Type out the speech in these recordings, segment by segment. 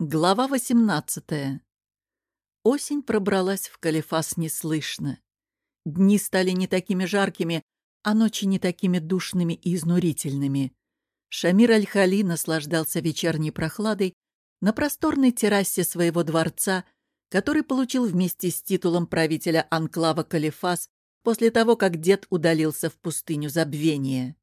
Глава 18. Осень пробралась в Калифас неслышно. Дни стали не такими жаркими, а ночи не такими душными и изнурительными. Шамир Аль-Хали наслаждался вечерней прохладой на просторной террасе своего дворца, который получил вместе с титулом правителя анклава Калифас после того, как дед удалился в пустыню забвения.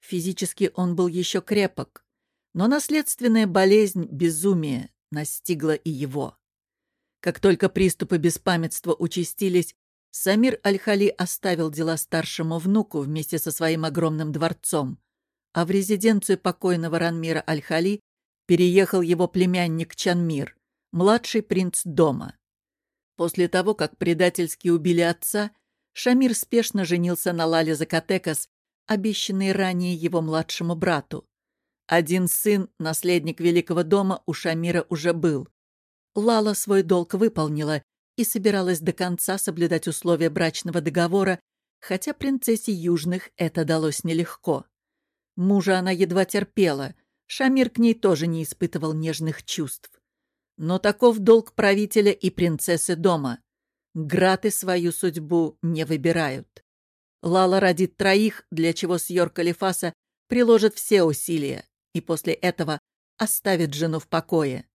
Физически он был еще крепок, но наследственная болезнь безумия настигла и его. Как только приступы беспамятства участились, Самир Аль-Хали оставил дела старшему внуку вместе со своим огромным дворцом, а в резиденцию покойного Ранмира Аль-Хали переехал его племянник Чанмир, младший принц дома. После того, как предательски убили отца, Шамир спешно женился на Лале Закатекас, обещанной ранее его младшему брату. Один сын, наследник Великого дома, у Шамира уже был. Лала свой долг выполнила и собиралась до конца соблюдать условия брачного договора, хотя принцессе Южных это далось нелегко. Мужа она едва терпела, Шамир к ней тоже не испытывал нежных чувств. Но таков долг правителя и принцессы дома. Граты свою судьбу не выбирают. Лала родит троих, для чего Сьор Калифаса приложит все усилия и после этого оставит жену в покое.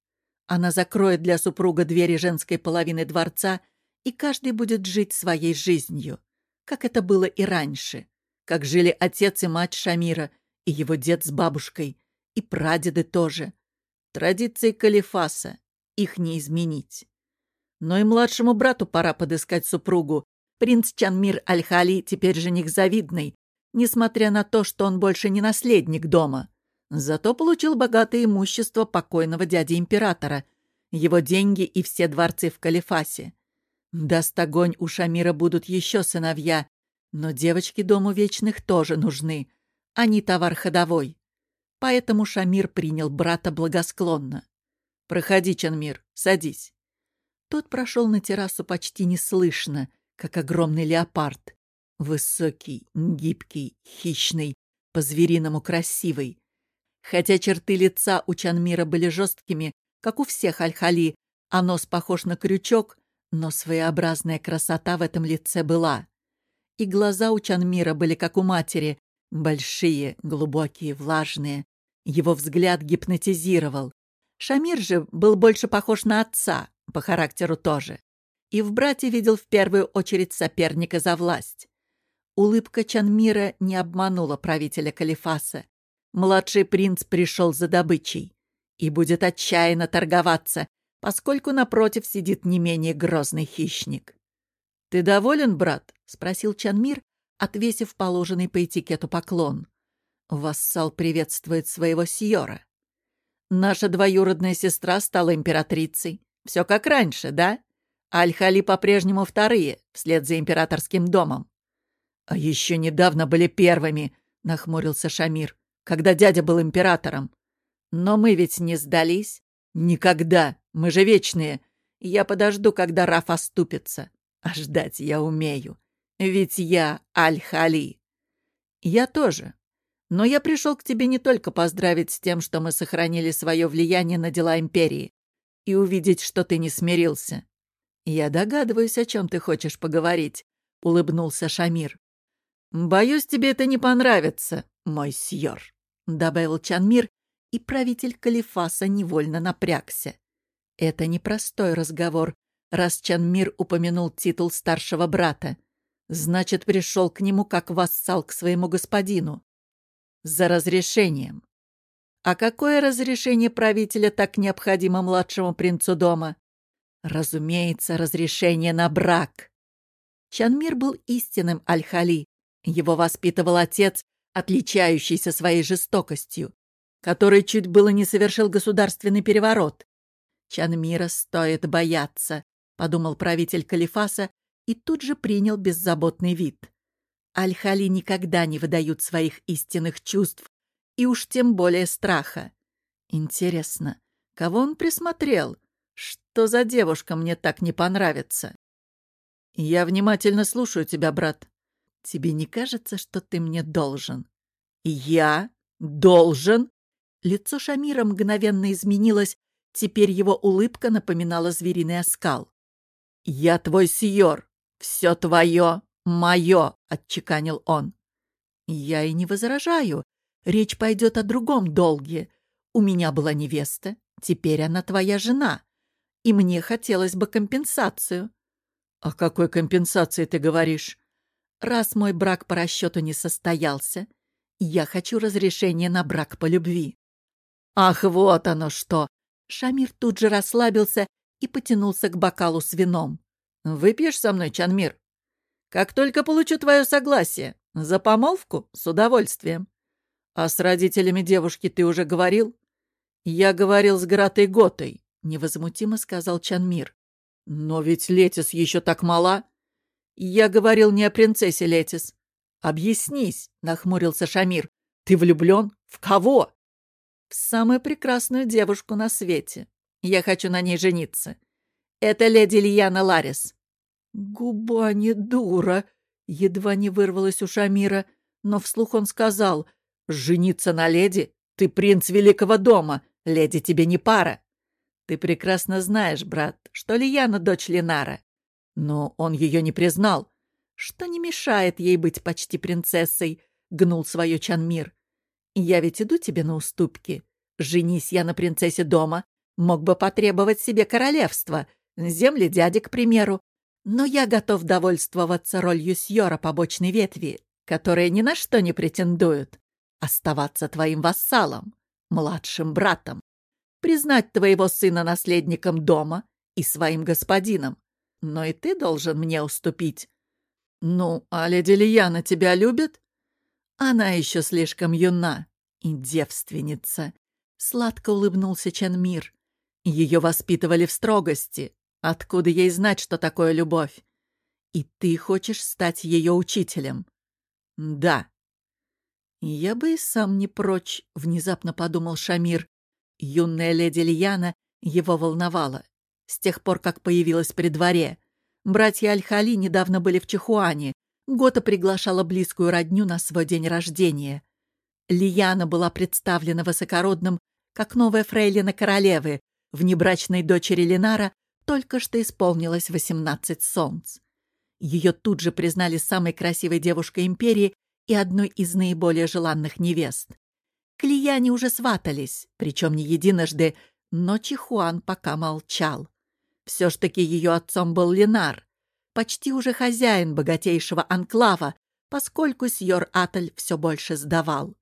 Она закроет для супруга двери женской половины дворца, и каждый будет жить своей жизнью, как это было и раньше, как жили отец и мать Шамира, и его дед с бабушкой, и прадеды тоже. Традиции Калифаса, их не изменить. Но и младшему брату пора подыскать супругу. Принц Чанмир Аль-Хали теперь жених завидный, несмотря на то, что он больше не наследник дома. Зато получил богатое имущество покойного дяди императора, его деньги и все дворцы в Калифасе. Даст огонь, у Шамира будут еще сыновья, но девочки Дому Вечных тоже нужны. Они товар ходовой. Поэтому Шамир принял брата благосклонно. «Проходи, Чанмир, садись». Тот прошел на террасу почти неслышно, как огромный леопард. Высокий, гибкий, хищный, по-звериному красивый. Хотя черты лица у Чанмира были жесткими, как у всех Аль-Хали, а нос похож на крючок, но своеобразная красота в этом лице была. И глаза у Чанмира были как у матери, большие, глубокие, влажные. Его взгляд гипнотизировал. Шамир же был больше похож на отца, по характеру тоже. И в брате видел в первую очередь соперника за власть. Улыбка Чанмира не обманула правителя Калифаса. Младший принц пришел за добычей и будет отчаянно торговаться, поскольку напротив сидит не менее грозный хищник. «Ты доволен, брат?» — спросил Чанмир, отвесив положенный по этикету поклон. Вассал приветствует своего сьора. «Наша двоюродная сестра стала императрицей. Все как раньше, да? Аль-Хали по-прежнему вторые, вслед за императорским домом». «А еще недавно были первыми», — нахмурился Шамир когда дядя был императором. Но мы ведь не сдались. Никогда. Мы же вечные. Я подожду, когда Раф оступится. А ждать я умею. Ведь я Аль-Хали. Я тоже. Но я пришел к тебе не только поздравить с тем, что мы сохранили свое влияние на дела империи, и увидеть, что ты не смирился. Я догадываюсь, о чем ты хочешь поговорить, — улыбнулся Шамир. Боюсь, тебе это не понравится, мой сьор. — добавил Чанмир, и правитель Калифаса невольно напрягся. Это непростой разговор, раз Чанмир упомянул титул старшего брата. Значит, пришел к нему как вассал к своему господину. За разрешением. А какое разрешение правителя так необходимо младшему принцу дома? Разумеется, разрешение на брак. Чанмир был истинным Аль-Хали. Его воспитывал отец, отличающийся своей жестокостью, который чуть было не совершил государственный переворот. Чанмира стоит бояться, подумал правитель Калифаса и тут же принял беззаботный вид. Аль-Хали никогда не выдают своих истинных чувств, и уж тем более страха. Интересно, кого он присмотрел? Что за девушка мне так не понравится? Я внимательно слушаю тебя, брат. Тебе не кажется, что ты мне должен?» «Я? Должен?» Лицо Шамира мгновенно изменилось, Теперь его улыбка напоминала звериный оскал. «Я твой сьор. Все твое, мое», — отчеканил он. «Я и не возражаю. Речь пойдет о другом долге. У меня была невеста, теперь она твоя жена. И мне хотелось бы компенсацию». «О какой компенсации ты говоришь?» «Раз мой брак по расчету не состоялся, я хочу разрешения на брак по любви». «Ах, вот оно что!» Шамир тут же расслабился и потянулся к бокалу с вином. «Выпьешь со мной, Чанмир? Как только получу твое согласие. За помолвку? С удовольствием. А с родителями девушки ты уже говорил?» «Я говорил с Гратой Готой», — невозмутимо сказал Чанмир. «Но ведь Летис еще так мала». «Я говорил не о принцессе Летис». «Объяснись», — нахмурился Шамир. «Ты влюблен? В кого?» самую прекрасную девушку на свете. Я хочу на ней жениться. Это леди Лияна Ларис». «Губа не дура», — едва не вырвалась у Шамира, но вслух он сказал, «Жениться на леди? Ты принц великого дома, леди тебе не пара». «Ты прекрасно знаешь, брат, что Лияна дочь Ленара. Но он ее не признал, что не мешает ей быть почти принцессой», — гнул свое Чанмир. Я ведь иду тебе на уступки. Женись я на принцессе дома, мог бы потребовать себе королевства, земли дяди, к примеру. Но я готов довольствоваться ролью сьора побочной ветви, которая ни на что не претендует. Оставаться твоим вассалом, младшим братом. Признать твоего сына наследником дома и своим господином. Но и ты должен мне уступить. Ну, а леди Лияна тебя любит? Она еще слишком юна и девственница. Сладко улыбнулся Чанмир. Ее воспитывали в строгости. Откуда ей знать, что такое любовь? И ты хочешь стать ее учителем? Да. Я бы и сам не прочь, внезапно подумал Шамир. Юная леди Лияна его волновала. С тех пор, как появилась при дворе. Братья Аль-Хали недавно были в Чихуане, Гота приглашала близкую родню на свой день рождения. Лияна была представлена высокородным, как новая фрейлина королевы, внебрачной дочери Ленара только что исполнилось 18 солнц. Ее тут же признали самой красивой девушкой империи и одной из наиболее желанных невест. К Лияне уже сватались, причем не единожды, но Чихуан пока молчал. Все ж таки ее отцом был Ленар, почти уже хозяин богатейшего анклава, поскольку Сьор Атль все больше сдавал.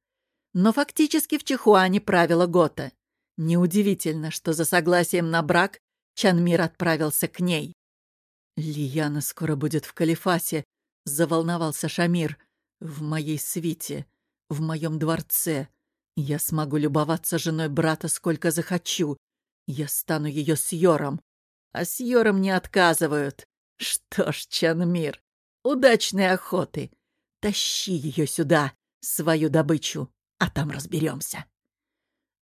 Но фактически в Чихуане правила Гота. Неудивительно, что за согласием на брак Чанмир отправился к ней. «Лияна скоро будет в Калифасе», — заволновался Шамир. «В моей свите, в моем дворце. Я смогу любоваться женой брата сколько захочу. Я стану ее сьором. А сьором не отказывают. Что ж, Чанмир, удачной охоты. Тащи ее сюда, свою добычу, а там разберемся.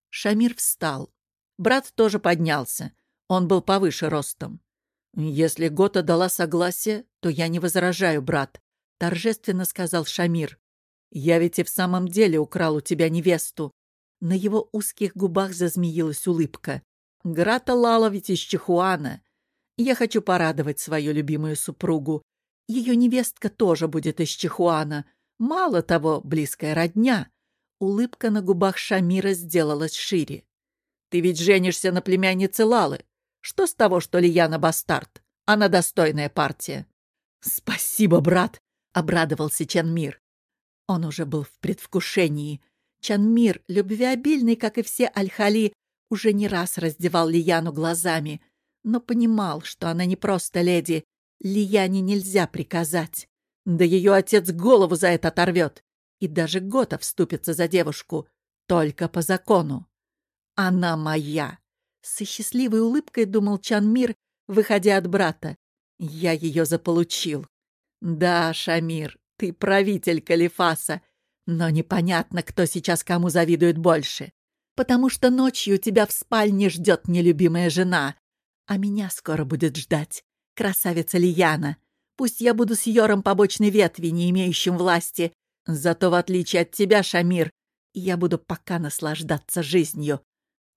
Шамир встал. Брат тоже поднялся. Он был повыше ростом. «Если Гота дала согласие, то я не возражаю, брат», — торжественно сказал Шамир. «Я ведь и в самом деле украл у тебя невесту». На его узких губах зазмеилась улыбка. «Грата Лала из Чихуана. Я хочу порадовать свою любимую супругу. Ее невестка тоже будет из Чихуана. Мало того, близкая родня. Улыбка на губах Шамира сделалась шире. Ты ведь женишься на племяннице Лалы. Что с того, что Лияна бастард? Она достойная партия. Спасибо, брат, обрадовался Чанмир. Он уже был в предвкушении. Чанмир, любвеобильный, как и все Аль-Хали, уже не раз раздевал Лияну глазами но понимал, что она не просто леди. Лияне нельзя приказать. Да ее отец голову за это оторвет. И даже Гота вступится за девушку. Только по закону. Она моя. Со счастливой улыбкой думал Чанмир, выходя от брата. Я ее заполучил. Да, Шамир, ты правитель Калифаса. Но непонятно, кто сейчас кому завидует больше. Потому что ночью тебя в спальне ждет нелюбимая жена, а меня скоро будет ждать красавица Лияна. Пусть я буду с Йором побочной ветви, не имеющим власти. Зато, в отличие от тебя, Шамир, я буду пока наслаждаться жизнью.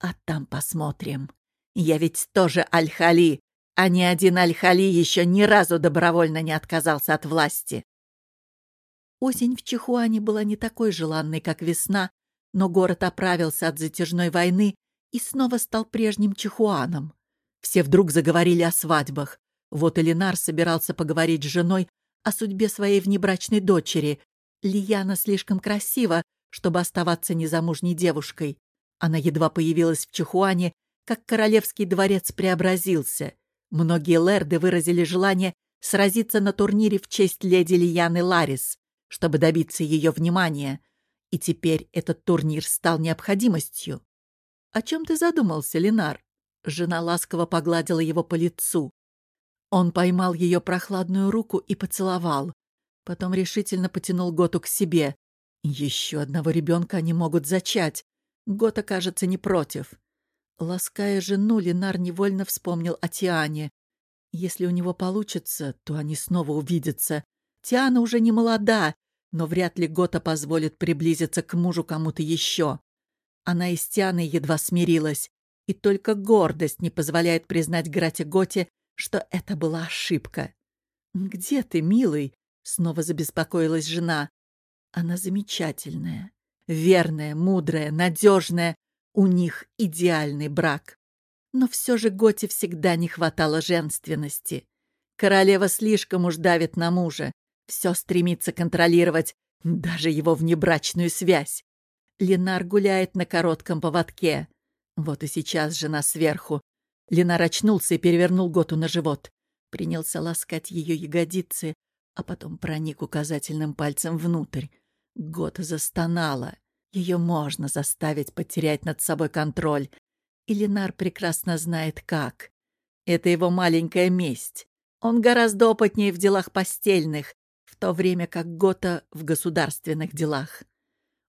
А там посмотрим. Я ведь тоже Аль-Хали, а ни один Аль-Хали еще ни разу добровольно не отказался от власти. Осень в Чихуане была не такой желанной, как весна, но город оправился от затяжной войны и снова стал прежним Чихуаном. Все вдруг заговорили о свадьбах. Вот Элинар собирался поговорить с женой о судьбе своей внебрачной дочери. Лияна слишком красива, чтобы оставаться незамужней девушкой. Она едва появилась в Чихуане, как королевский дворец преобразился. Многие лэрды выразили желание сразиться на турнире в честь леди Лияны Ларис чтобы добиться ее внимания, и теперь этот турнир стал необходимостью. «О чем ты задумался, Ленар?» Жена ласково погладила его по лицу. Он поймал ее прохладную руку и поцеловал. Потом решительно потянул Готу к себе. Еще одного ребенка они могут зачать. Гота, кажется, не против. Лаская жену, Ленар невольно вспомнил о Тиане. Если у него получится, то они снова увидятся. Тиана уже не молода, но вряд ли Гота позволит приблизиться к мужу кому-то еще. Она и с Тианой едва смирилась, и только гордость не позволяет признать Грате Готе, что это была ошибка. «Где ты, милый?» — снова забеспокоилась жена. «Она замечательная, верная, мудрая, надежная. У них идеальный брак. Но все же Готе всегда не хватало женственности. Королева слишком уж давит на мужа, все стремится контролировать, даже его внебрачную связь. Ленар гуляет на коротком поводке. Вот и сейчас жена сверху. Ленар очнулся и перевернул Готу на живот. Принялся ласкать ее ягодицы, а потом проник указательным пальцем внутрь. Гота застонала. Ее можно заставить потерять над собой контроль. И Ленар прекрасно знает, как. Это его маленькая месть. Он гораздо опытнее в делах постельных, то время как Гота в государственных делах.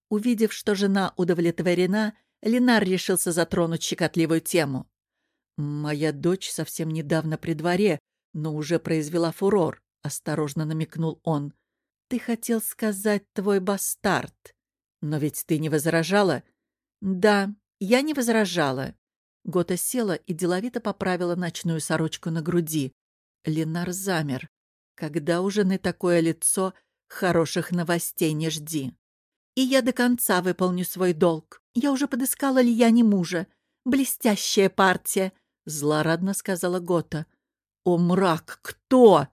Увидев, что жена удовлетворена, Ленар решился затронуть щекотливую тему. «Моя дочь совсем недавно при дворе, но уже произвела фурор», — осторожно намекнул он. «Ты хотел сказать твой бастард. Но ведь ты не возражала?» «Да, я не возражала». Гота села и деловито поправила ночную сорочку на груди. Ленар замер. Когда у жены такое лицо, хороших новостей не жди. И я до конца выполню свой долг. Я уже подыскала Лияне мужа. Блестящая партия, — злорадно сказала Гота. О, мрак, кто?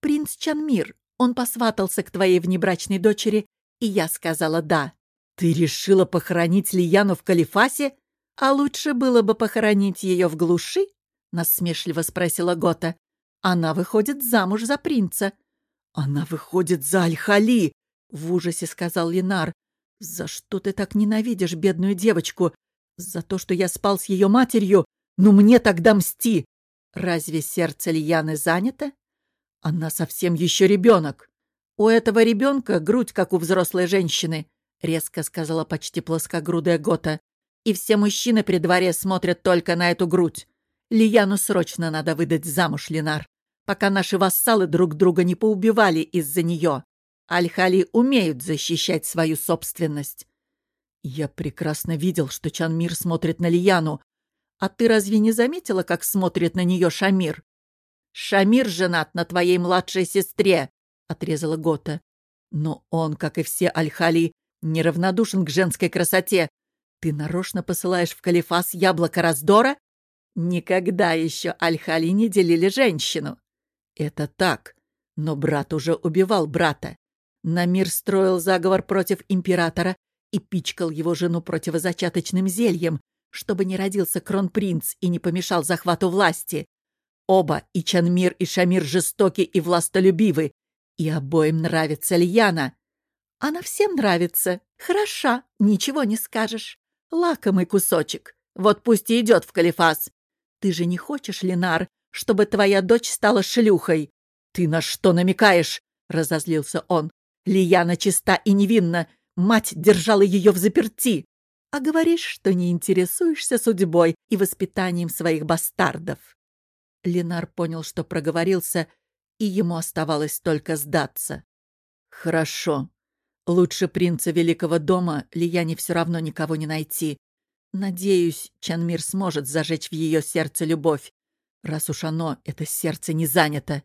Принц Чанмир. Он посватался к твоей внебрачной дочери, и я сказала «да». Ты решила похоронить Лияну в Калифасе? А лучше было бы похоронить ее в глуши? Насмешливо спросила Гота. Она выходит замуж за принца. Она выходит за Аль-Хали, в ужасе сказал Ленар. За что ты так ненавидишь бедную девочку? За то, что я спал с ее матерью? Ну мне тогда мсти! Разве сердце Льяны занято? Она совсем еще ребенок. У этого ребенка грудь, как у взрослой женщины, резко сказала почти плоскогрудая Гота. И все мужчины при дворе смотрят только на эту грудь. Лияну срочно надо выдать замуж, Ленар пока наши вассалы друг друга не поубивали из-за нее. Аль-Хали умеют защищать свою собственность. Я прекрасно видел, что Чанмир смотрит на Лияну. А ты разве не заметила, как смотрит на нее Шамир? Шамир женат на твоей младшей сестре, отрезала Гота. Но он, как и все Аль-Хали, неравнодушен к женской красоте. Ты нарочно посылаешь в Калифас яблоко раздора? Никогда еще Аль-Хали не делили женщину. Это так, но брат уже убивал брата. Намир строил заговор против императора и пичкал его жену противозачаточным зельем, чтобы не родился кронпринц и не помешал захвату власти. Оба, и Чанмир, и Шамир, жестоки и властолюбивы, и обоим нравится Льяна. Она всем нравится. Хороша, ничего не скажешь. Лакомый кусочек. Вот пусть и идет в Калифас. Ты же не хочешь, Ленар, чтобы твоя дочь стала шлюхой. Ты на что намекаешь? разозлился он. Лияна чиста и невинна. Мать держала ее в заперти. А говоришь, что не интересуешься судьбой и воспитанием своих бастардов. Ленар понял, что проговорился, и ему оставалось только сдаться. «Хорошо. Лучше принца Великого дома Лияне все равно никого не найти. Надеюсь, Чанмир сможет зажечь в ее сердце любовь, раз уж оно, это сердце, не занято.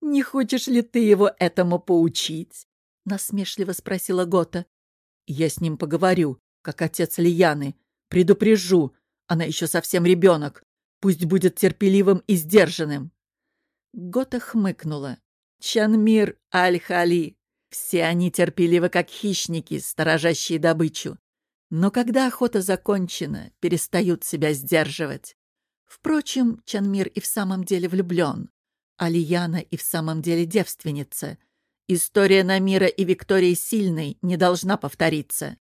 «Не хочешь ли ты его этому поучить?» — насмешливо спросила Гота. «Я с ним поговорю, как отец Лияны. Предупрежу, она еще совсем ребенок. Пусть будет терпеливым и сдержанным». Гота хмыкнула. «Чанмир Аль-Хали. Все они терпеливы, как хищники, сторожащие добычу. Но когда охота закончена, перестают себя сдерживать. Впрочем, Чанмир и в самом деле влюблен. Алияна и в самом деле девственница. История Намира и Виктории Сильной не должна повториться.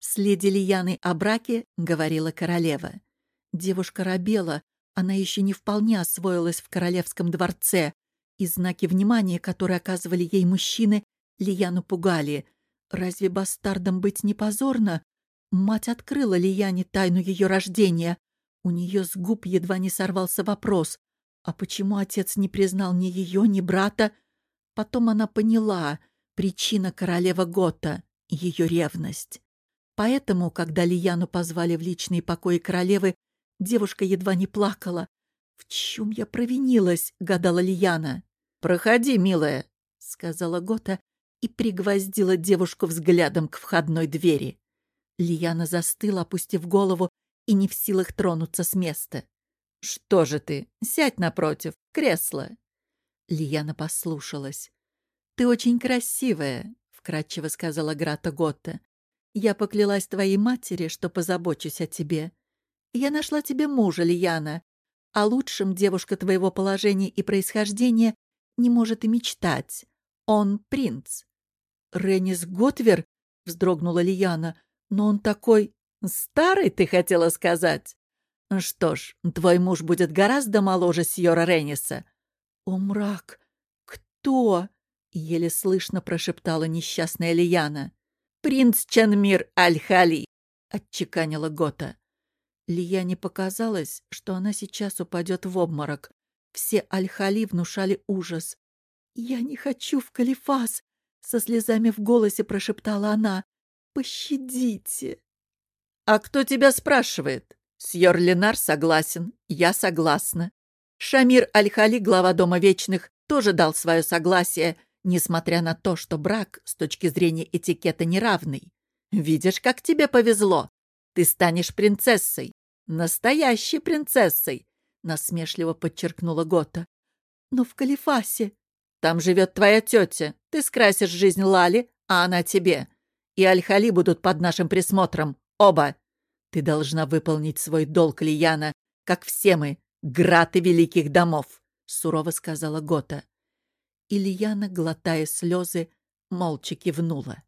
С леди Лияной о браке говорила королева. Девушка робела, она еще не вполне освоилась в королевском дворце, и знаки внимания, которые оказывали ей мужчины, Лияну пугали. Разве бастардом быть не позорно? Мать открыла Лияне тайну ее рождения. У нее с губ едва не сорвался вопрос. А почему отец не признал ни ее, ни брата? Потом она поняла, причина королева Гота — ее ревность. Поэтому, когда Лияну позвали в личные покои королевы, девушка едва не плакала. «В чем я провинилась?» — гадала Лияна. «Проходи, милая», — сказала Гота и пригвоздила девушку взглядом к входной двери. Лияна застыла, опустив голову, и не в силах тронуться с места. «Что же ты? Сядь напротив, кресло!» Лияна послушалась. «Ты очень красивая», — вкратчиво сказала Грата Готта. «Я поклялась твоей матери, что позабочусь о тебе. Я нашла тебе мужа, Лияна, а лучшим девушка твоего положения и происхождения не может и мечтать. Он принц». «Реннис Готвер?» — вздрогнула Лияна. «Но он такой «Старый, ты хотела сказать?» «Что ж, твой муж будет гораздо моложе Сьора Ренниса». «О, мрак! Кто?» — еле слышно прошептала несчастная Лияна. «Принц Чанмир Аль-Хали», — отчеканила Гота. Лияне показалось, что она сейчас упадет в обморок. Все Аль-Хали внушали ужас. «Я не хочу в Калифас!» — со слезами в голосе прошептала она. «Пощадите!» «А кто тебя спрашивает?» Сьор Ленар согласен, я согласна. Шамир Аль-Хали, глава Дома Вечных, тоже дал свое согласие, несмотря на то, что брак с точки зрения этикета неравный. Видишь, как тебе повезло. Ты станешь принцессой. Настоящей принцессой, насмешливо подчеркнула Гота. Но в Калифасе. Там живет твоя тетя. Ты скрасишь жизнь Лали, а она тебе. И Аль-Хали будут под нашим присмотром. Оба. Ты должна выполнить свой долг, Лияна, как все мы, граты великих домов, сурово сказала Гота. И Лияна, глотая слезы, молча кивнула.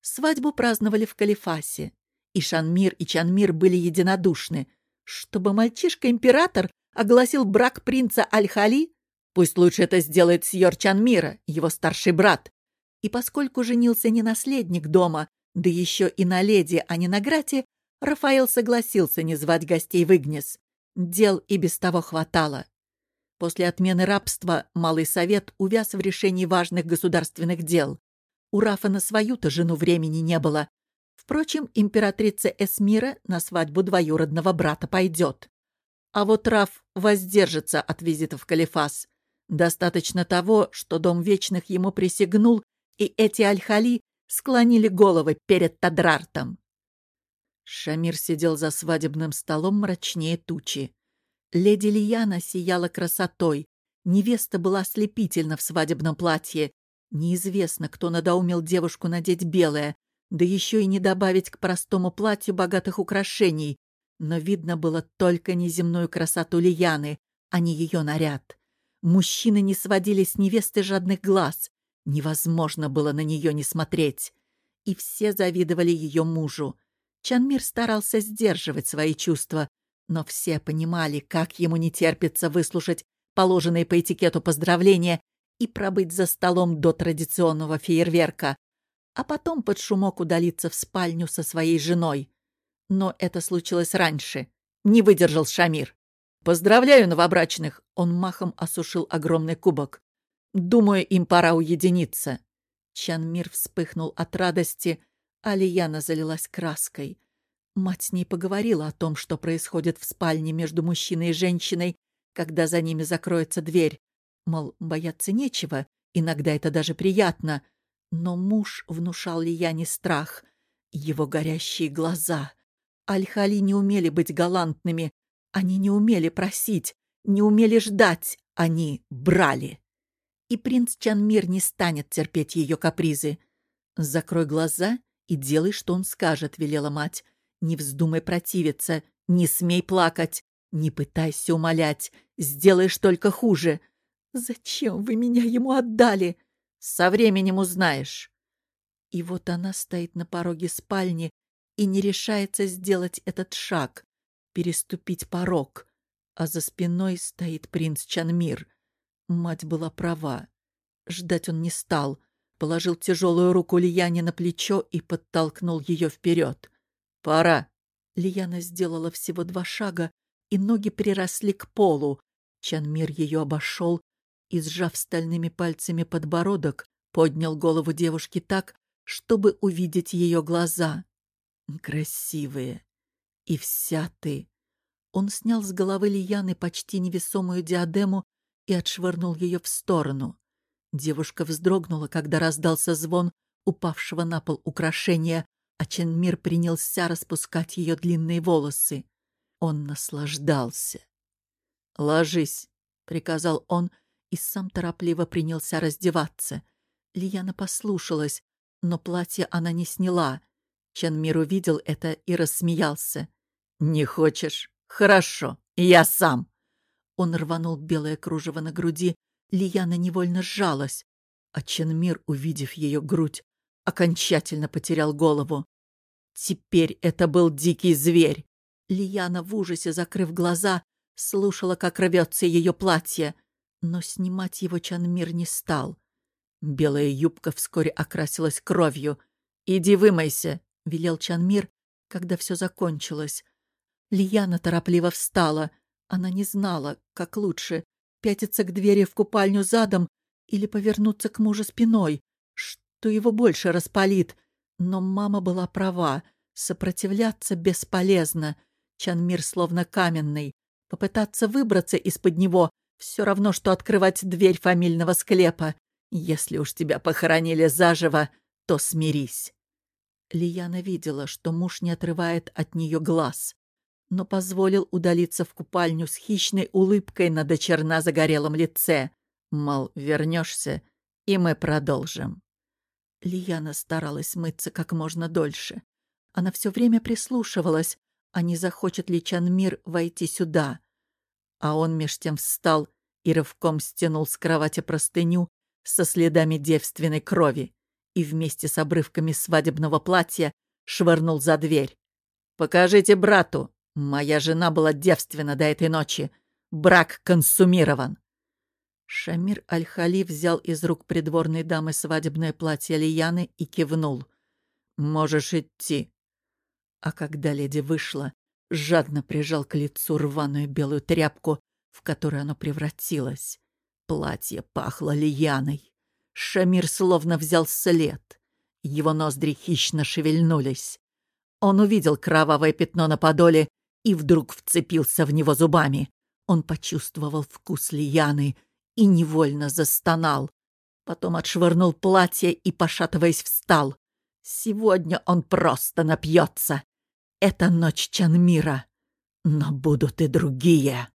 Свадьбу праздновали в Калифасе. И Шанмир, и Чанмир были единодушны. Чтобы мальчишка-император огласил брак принца Аль-Хали, пусть лучше это сделает Сьор Чанмира, его старший брат. И поскольку женился не наследник дома, да еще и на леди, а не на грате, Рафаэл согласился не звать гостей в Игнес. Дел и без того хватало. После отмены рабства Малый Совет увяз в решении важных государственных дел. У Рафа на свою-то жену времени не было. Впрочем, императрица Эсмира на свадьбу двоюродного брата пойдет. А вот Раф воздержится от визита в Калифас. Достаточно того, что Дом Вечных ему присягнул, и эти альхали склонили головы перед Тадрартом. Шамир сидел за свадебным столом мрачнее тучи. Леди Лияна сияла красотой. Невеста была ослепительна в свадебном платье. Неизвестно, кто надоумил девушку надеть белое, да еще и не добавить к простому платью богатых украшений. Но видно было только неземную красоту Лияны, а не ее наряд. Мужчины не сводили с невесты жадных глаз. Невозможно было на нее не смотреть. И все завидовали ее мужу. Чанмир старался сдерживать свои чувства, но все понимали, как ему не терпится выслушать положенные по этикету поздравления и пробыть за столом до традиционного фейерверка, а потом под шумок удалиться в спальню со своей женой. Но это случилось раньше. Не выдержал Шамир. «Поздравляю новобрачных!» Он махом осушил огромный кубок. Думаю, им пора уединиться. Чанмир вспыхнул от радости, а Лияна залилась краской. Мать с ней поговорила о том, что происходит в спальне между мужчиной и женщиной, когда за ними закроется дверь. Мол, бояться нечего, иногда это даже приятно. Но муж внушал Лияне страх. Его горящие глаза. Аль-Хали не умели быть галантными. Они не умели просить, не умели ждать. Они брали. И принц Чанмир не станет терпеть ее капризы. «Закрой глаза и делай, что он скажет», — велела мать. «Не вздумай противиться, не смей плакать, не пытайся умолять, сделаешь только хуже. Зачем вы меня ему отдали? Со временем узнаешь». И вот она стоит на пороге спальни и не решается сделать этот шаг, переступить порог, а за спиной стоит принц Чанмир. Мать была права. Ждать он не стал, положил тяжелую руку Лияне на плечо и подтолкнул ее вперед. «Пора!» Лияна сделала всего два шага, и ноги приросли к полу. Чанмир ее обошел и, сжав стальными пальцами подбородок, поднял голову девушки так, чтобы увидеть ее глаза. Красивые. И вся ты. Он снял с головы Лияны почти невесомую диадему и отшвырнул ее в сторону. Девушка вздрогнула, когда раздался звон упавшего на пол украшения, а Ченмир принялся распускать ее длинные волосы. Он наслаждался. «Ложись», — приказал он, и сам торопливо принялся раздеваться. Лияна послушалась, но платье она не сняла. Чанмир увидел это и рассмеялся. «Не хочешь? Хорошо, я сам». Он рванул белое кружево на груди, Лияна невольно сжалась, а Ченмир, увидев ее грудь, окончательно потерял голову. Теперь это был дикий зверь. Лияна в ужасе, закрыв глаза, слушала, как рвется ее платье, но снимать его Чанмир не стал. Белая юбка вскоре окрасилась кровью. «Иди вымойся», — велел Чанмир, когда все закончилось. Лияна торопливо встала. Она не знала, как лучше пятиться к двери в купальню задом или повернуться к мужу спиной, что его больше распалит. Но мама была права. Сопротивляться бесполезно. Чанмир словно каменный. Попытаться выбраться из-под него — все равно, что открывать дверь фамильного склепа. Если уж тебя похоронили заживо, то смирись. Лияна видела, что муж не отрывает от нее глаз но позволил удалиться в купальню с хищной улыбкой на дочерна загорелом лице. Мол, вернешься, и мы продолжим. Лияна старалась мыться как можно дольше. Она все время прислушивалась, а не захочет ли Чанмир войти сюда. А он меж тем встал и рывком стянул с кровати простыню со следами девственной крови и вместе с обрывками свадебного платья швырнул за дверь. «Покажите брату!» Моя жена была девственна до этой ночи. Брак консумирован. Шамир Аль-Хали взял из рук придворной дамы свадебное платье Лияны и кивнул. «Можешь идти». А когда леди вышла, жадно прижал к лицу рваную белую тряпку, в которую оно превратилось. Платье пахло лияной. Шамир словно взял след. Его ноздри хищно шевельнулись. Он увидел кровавое пятно на подоле и вдруг вцепился в него зубами. Он почувствовал вкус лияны и невольно застонал. Потом отшвырнул платье и, пошатываясь, встал. Сегодня он просто напьется. Это ночь Чанмира. Но будут и другие.